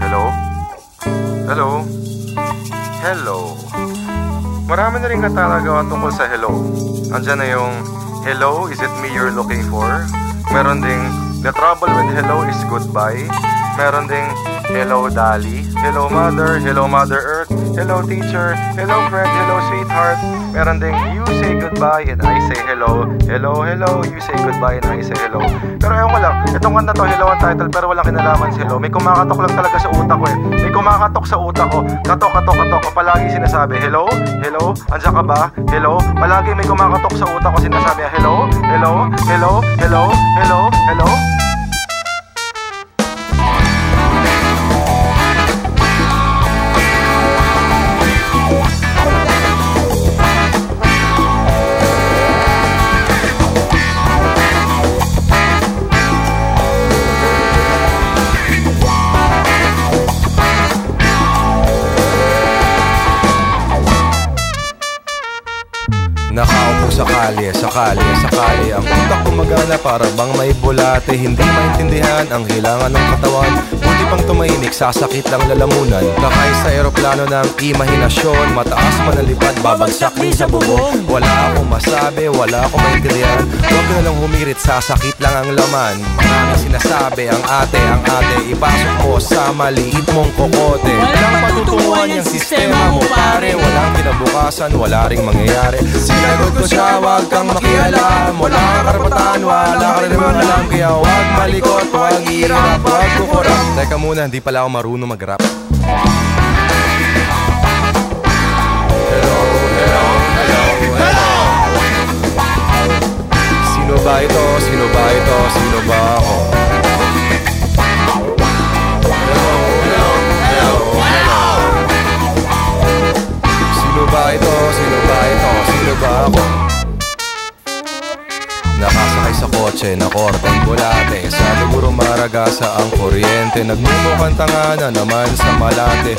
Hello? Hello? Hello? Marami na rin kanta nagawa tungkol sa hello. Andyan na yung Hello, is it me you're looking for? Meron ding The trouble with hello is goodbye. Meron ding Hello Dali, Hello Mother, Hello Mother Earth, Hello Teacher, Hello Friend, Hello Sweetheart. Meron ding You say goodbye and I say hello. Hello, hello, you say goodbye and I say hello. Pero ewan ko lang, itong kanta to, hello ang title pero walang kinalaman si hello. May kumakatok lang talaga sa utak ko eh. May kumakatok sa utak ko. Katok, katok, katok ko. Palagi sinasabi, hello, hello, andyan ka ba? Hello? Palagi may kumakatok sa utak ko sinasabi, hello, hello, hello, hello, hello, hello. Nakaupo sa kalye, sa kalye, sa kalye. Ang utak gumagana para bang may bulate. Hindi maintindihan ang kailangan ng katawan. Buti pang tumahimik, sasakit lang lalamunan. Kakay sa eroplano ng imahinasyon. Mataas man ang lipad, babagsak din sa bubong Wala akong masabi, wala akong maintindihan. Huwag na lang humirit, sasakit lang ang laman. Maraming sinasabi, ang ate, ang ate. Ipasok mo sa maliit mong kokote. Walang patutunguhan yung sistema mo. Walang kinabukasan, wala ring mangyayari. Sinagot ko siya, wag kang makialam. Wala kang karapatan, wala ka rin naman alam. Kaya wag malikot, wag hirap, wag kukurap. Teka muna, hindi pala ako marunong mag-rap kotse na korteng bulate. Sa luguro maragasa ang kuryente. Nagmumukhang tanga na naman sa malate.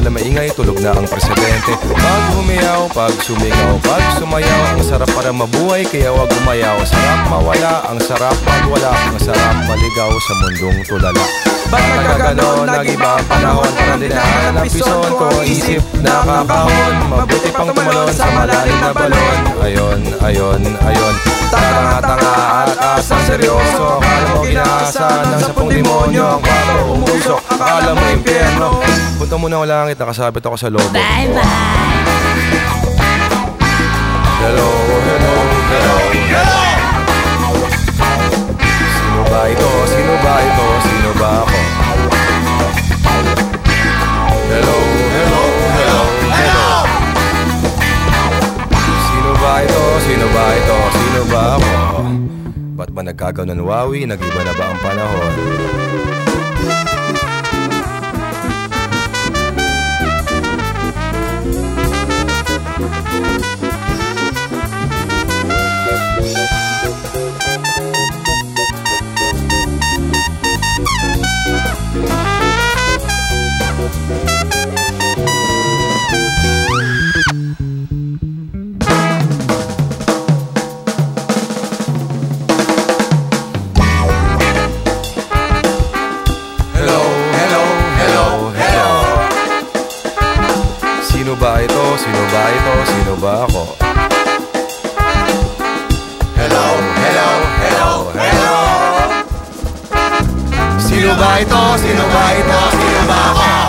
Na maingay, tulog na ang presidente. Pag humiyaw, pag sumigaw, pag sumayaw Ang sarap para mabuhay, kaya wag umayaw. Sarap mawala, ang sarap magwala Ang sarap maligaw sa mundong tulala. Ba't nagkaganon, nag-iba ang panahon Para dinahan ang pison ko. Isip nakakahon Mabuti pang tumalon sa malalim na balon. Ayon, ayon, ayon Tanga-tanga at asang seryoso Akala mo ginaasahan ng sapong demonyo Ang kwarto umusok, akala mo impyerno Punta muna ko langit, nakasabit ako sa lobo Bye-bye. Hello, hello, hello, hello Sino ba ito? Sino ba ito? Sino ba ako? Hello, hello, hello, hello Sino ba ito? Sino ba ito? Sino ba ako? Ba't ba nagkaganon wawi? Nag-iba na ba ang panahon? Sino ba ito? Sino ba ako? Hello, hello, hello, hello Sino ba ito? Sino ba ito? Sino ba ako?